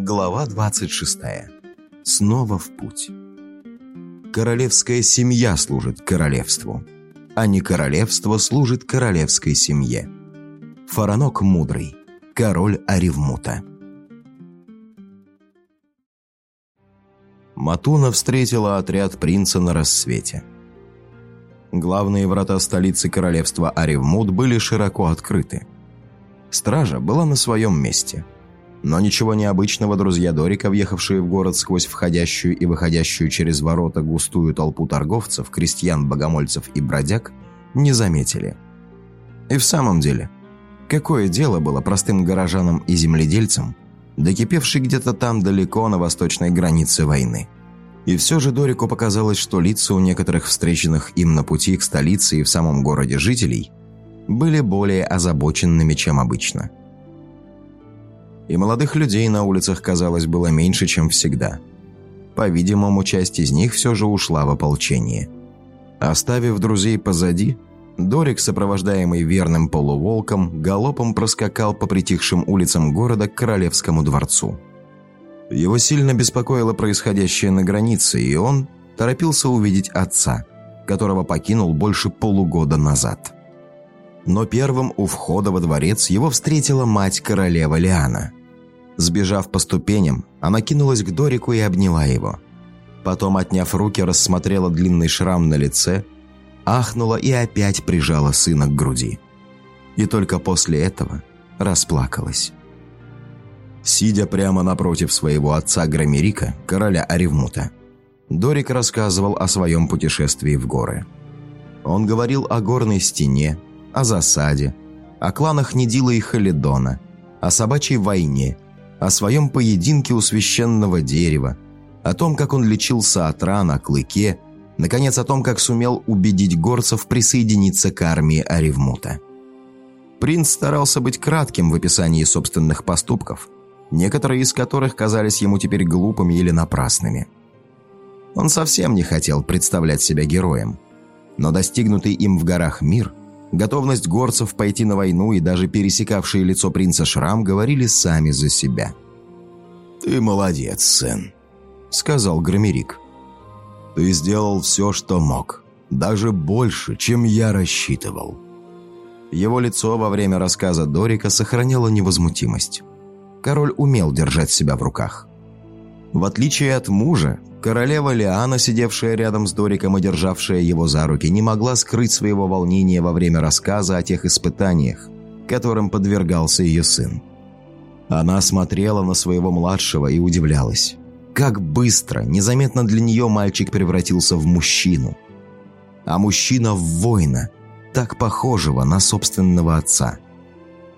Глава 26. Снова в путь. Королевская семья служит королевству, а не королевство служит королевской семье. Фаранок Мудрый, король Аревмута. Матуна встретила отряд принца на рассвете. Главные врата столицы королевства Аревмут были широко открыты. Стража была на своем месте – но ничего необычного друзья Дорика, въехавшие в город сквозь входящую и выходящую через ворота густую толпу торговцев, крестьян, богомольцев и бродяг, не заметили. И в самом деле, какое дело было простым горожанам и земледельцам, докипевший где-то там далеко на восточной границе войны? И все же Дорику показалось, что лица у некоторых встреченных им на пути к столице и в самом городе жителей были более озабоченными, чем обычно – и молодых людей на улицах, казалось, было меньше, чем всегда. По-видимому, часть из них все же ушла в ополчение. Оставив друзей позади, Дорик, сопровождаемый верным полуволком, галопом проскакал по притихшим улицам города к Королевскому дворцу. Его сильно беспокоило происходящее на границе, и он торопился увидеть отца, которого покинул больше полугода назад. Но первым у входа во дворец его встретила мать королева Лиана – Сбежав по ступеням, она кинулась к Дорику и обняла его. Потом, отняв руки, рассмотрела длинный шрам на лице, ахнула и опять прижала сына к груди. И только после этого расплакалась. Сидя прямо напротив своего отца Громерика, короля Аревмута, Дорик рассказывал о своем путешествии в горы. Он говорил о горной стене, о засаде, о кланах Нидила и Халидона, о собачьей войне – о своем поединке у священного дерева, о том, как он лечился от ран клыке, наконец, о том, как сумел убедить горцев присоединиться к армии Аревмута. Принц старался быть кратким в описании собственных поступков, некоторые из которых казались ему теперь глупыми или напрасными. Он совсем не хотел представлять себя героем, но достигнутый им в горах мир – Готовность горцев пойти на войну и даже пересекавшие лицо принца Шрам говорили сами за себя. «Ты молодец, сын», — сказал Громерик. «Ты сделал все, что мог, даже больше, чем я рассчитывал». Его лицо во время рассказа Дорика сохраняло невозмутимость. Король умел держать себя в руках. В отличие от мужа, Королева Лиана, сидевшая рядом с Дориком и державшая его за руки, не могла скрыть своего волнения во время рассказа о тех испытаниях, которым подвергался ее сын. Она смотрела на своего младшего и удивлялась. Как быстро, незаметно для нее мальчик превратился в мужчину. А мужчина в воина, так похожего на собственного отца –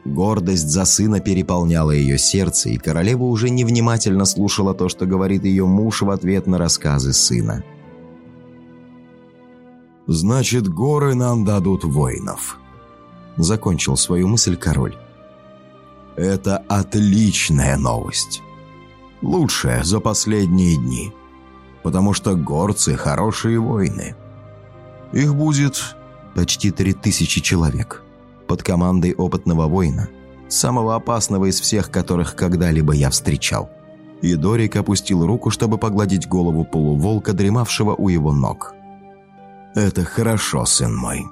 Гордость за сына переполняла ее сердце, и королева уже невнимательно слушала то, что говорит ее муж в ответ на рассказы сына. «Значит, горы нам дадут воинов», — закончил свою мысль король. «Это отличная новость. Лучшая за последние дни, потому что горцы — хорошие воины. Их будет почти три тысячи человек» под командой опытного воина, самого опасного из всех, которых когда-либо я встречал. И Дорик опустил руку, чтобы погладить голову полуволка, дремавшего у его ног. «Это хорошо, сын мой».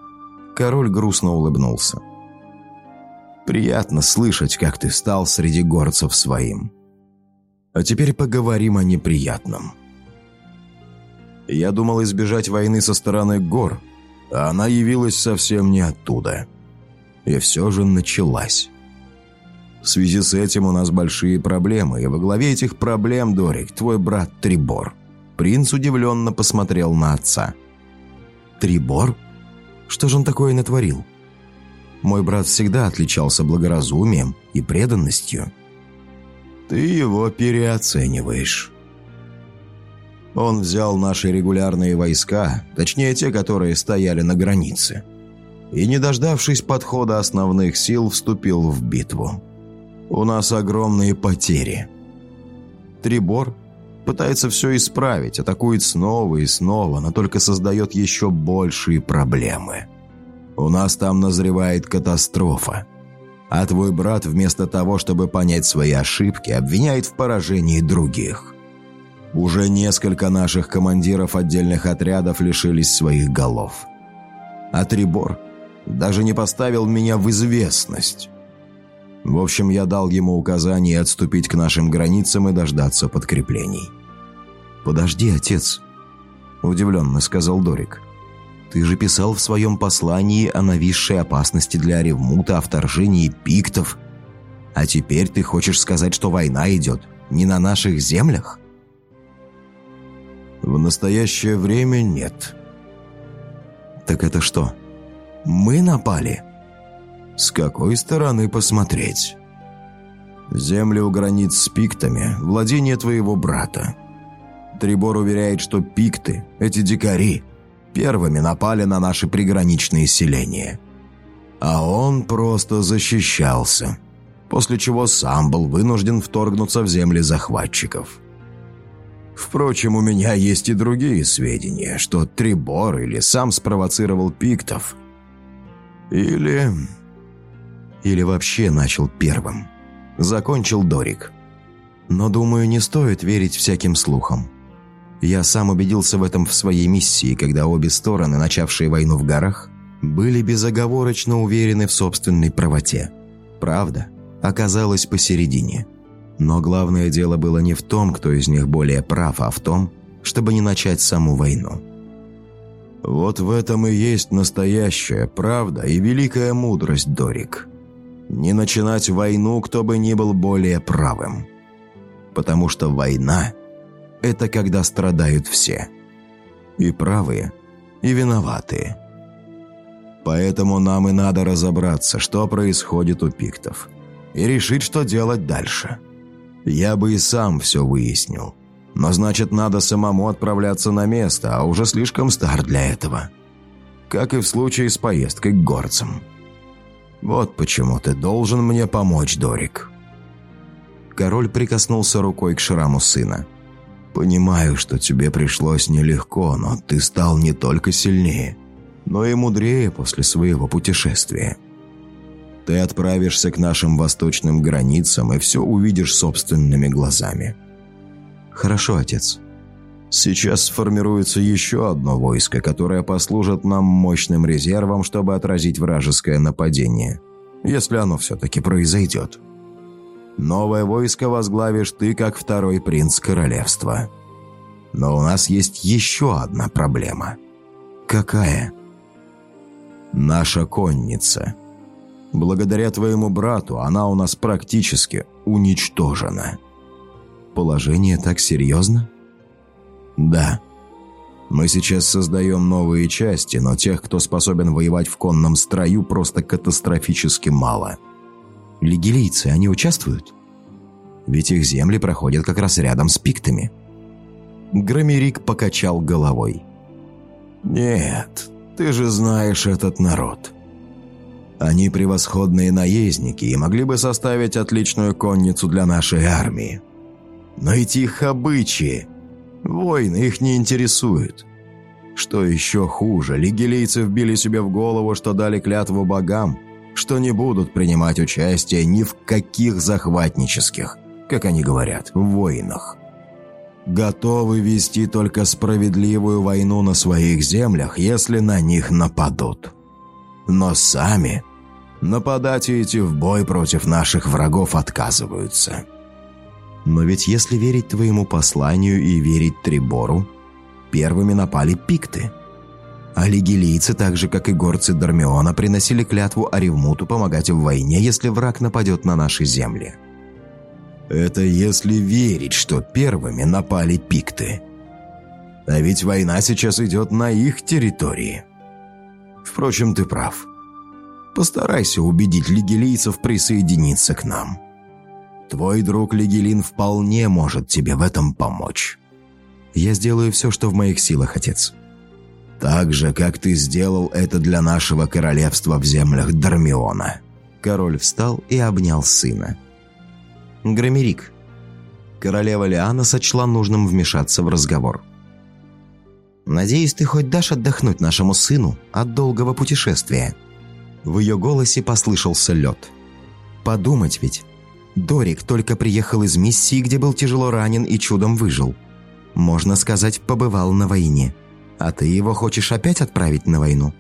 Король грустно улыбнулся. «Приятно слышать, как ты стал среди горцев своим. А теперь поговорим о неприятном». Я думал избежать войны со стороны гор, а она явилась совсем не оттуда и все же началась. В связи с этим у нас большие проблемы, и во главе этих проблем, Дорик, твой брат Трибор. Принц удивленно посмотрел на отца. «Трибор? Что же он такое натворил?» Мой брат всегда отличался благоразумием и преданностью. «Ты его переоцениваешь». Он взял наши регулярные войска, точнее те, которые стояли на границе – и, не дождавшись подхода основных сил, вступил в битву. У нас огромные потери. Трибор пытается все исправить, атакует снова и снова, но только создает еще большие проблемы. У нас там назревает катастрофа. А твой брат вместо того, чтобы понять свои ошибки, обвиняет в поражении других. Уже несколько наших командиров отдельных отрядов лишились своих голов. А Трибор даже не поставил меня в известность. В общем, я дал ему указание отступить к нашим границам и дождаться подкреплений. «Подожди, отец», – удивленно сказал Дорик. «Ты же писал в своем послании о нависшей опасности для Ревмута, о вторжении пиктов. А теперь ты хочешь сказать, что война идет не на наших землях?» «В настоящее время нет». «Так это что, мы напали?» С какой стороны посмотреть? Земли у границ с пиктами – владение твоего брата. Трибор уверяет, что пикты, эти дикари, первыми напали на наши приграничные селения. А он просто защищался, после чего сам был вынужден вторгнуться в земли захватчиков. Впрочем, у меня есть и другие сведения, что Трибор или сам спровоцировал пиктов, или или вообще начал первым. Закончил Дорик. Но, думаю, не стоит верить всяким слухам. Я сам убедился в этом в своей миссии, когда обе стороны, начавшие войну в горах, были безоговорочно уверены в собственной правоте. Правда оказалась посередине. Но главное дело было не в том, кто из них более прав, а в том, чтобы не начать саму войну. Вот в этом и есть настоящая правда и великая мудрость, Дорик не начинать войну, кто бы ни был более правым. Потому что война – это когда страдают все. И правые, и виноватые. Поэтому нам и надо разобраться, что происходит у пиктов, и решить, что делать дальше. Я бы и сам все выяснил. Но значит, надо самому отправляться на место, а уже слишком стар для этого. Как и в случае с поездкой к горцам. Вот почему ты должен мне помочь, Дорик». Король прикоснулся рукой к шраму сына. «Понимаю, что тебе пришлось нелегко, но ты стал не только сильнее, но и мудрее после своего путешествия. Ты отправишься к нашим восточным границам и все увидишь собственными глазами». «Хорошо, отец», Сейчас сформируется еще одно войско, которое послужит нам мощным резервом, чтобы отразить вражеское нападение, если оно все-таки произойдет. Новое войско возглавишь ты, как второй принц королевства. Но у нас есть еще одна проблема. Какая? Наша конница. Благодаря твоему брату она у нас практически уничтожена. Положение так серьезно? Да. Мы сейчас создаем новые части, но тех, кто способен воевать в конном строю, просто катастрофически мало. Лигилийцы, они участвуют? Ведь их земли проходят как раз рядом с пиктами. Громерик покачал головой. «Нет, ты же знаешь этот народ. Они превосходные наездники и могли бы составить отличную конницу для нашей армии. Но эти их обычаи Войны их не интересуют. Что еще хуже, лигилийцы вбили себе в голову, что дали клятву богам, что не будут принимать участие ни в каких захватнических, как они говорят, войнах. Готовы вести только справедливую войну на своих землях, если на них нападут. Но сами нападать и идти в бой против наших врагов отказываются. Но ведь если верить твоему посланию и верить Трибору, первыми напали пикты. А лигилийцы, так же как и горцы Дармиона, приносили клятву Аревмуту помогать в войне, если враг нападет на наши земли. Это если верить, что первыми напали пикты. А ведь война сейчас идет на их территории. Впрочем, ты прав. Постарайся убедить лигилийцев присоединиться к нам. Твой друг Легелин вполне может тебе в этом помочь. Я сделаю все, что в моих силах, отец. Так же, как ты сделал это для нашего королевства в землях Дармиона». Король встал и обнял сына. Громерик. Королева Лиана сочла нужным вмешаться в разговор. «Надеюсь, ты хоть дашь отдохнуть нашему сыну от долгого путешествия?» В ее голосе послышался лед. подумать ведь. Дорик только приехал из миссии, где был тяжело ранен и чудом выжил. Можно сказать, побывал на войне. А ты его хочешь опять отправить на войну?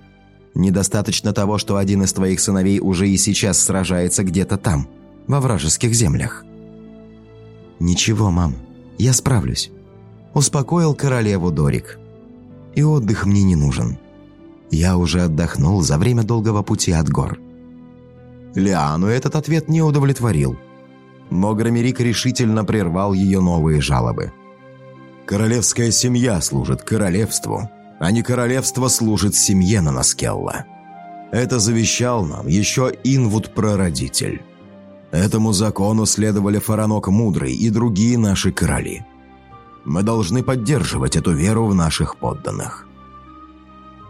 Недостаточно того, что один из твоих сыновей уже и сейчас сражается где-то там, во вражеских землях. Ничего, мам, я справлюсь. Успокоил королеву Дорик. И отдых мне не нужен. Я уже отдохнул за время долгого пути от гор. Лиану этот ответ не удовлетворил. Но Громерик решительно прервал ее новые жалобы. «Королевская семья служит королевству, а не королевство служит семье Нанаскелла. Это завещал нам еще Инвуд-прародитель. Этому закону следовали Фаранок Мудрый и другие наши короли. Мы должны поддерживать эту веру в наших подданных.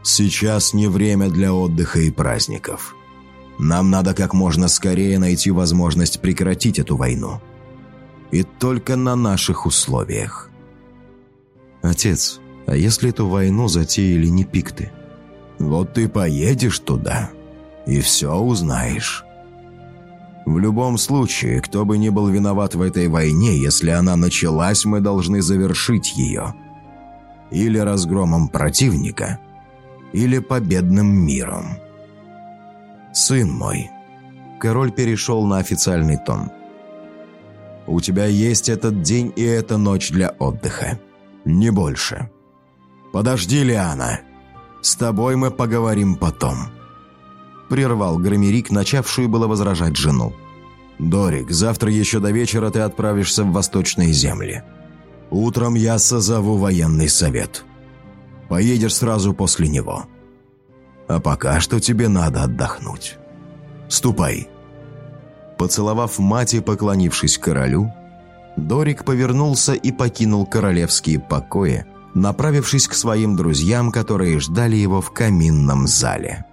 Сейчас не время для отдыха и праздников. Нам надо как можно скорее найти возможность прекратить эту войну. И только на наших условиях. Отец, а если эту войну затеяли не пикты? Вот ты поедешь туда, и все узнаешь. В любом случае, кто бы ни был виноват в этой войне, если она началась, мы должны завершить ее. Или разгромом противника, или победным миром. «Сын мой», — король перешел на официальный тон, «у тебя есть этот день и эта ночь для отдыха. Не больше. Подожди, Лиана. С тобой мы поговорим потом». Прервал Громерик, начавшую было возражать жену. «Дорик, завтра еще до вечера ты отправишься в восточные земли. Утром я созову военный совет. Поедешь сразу после него». А пока что тебе надо отдохнуть. Ступай». Поцеловав мать и поклонившись королю, Дорик повернулся и покинул королевские покои, направившись к своим друзьям, которые ждали его в каминном зале.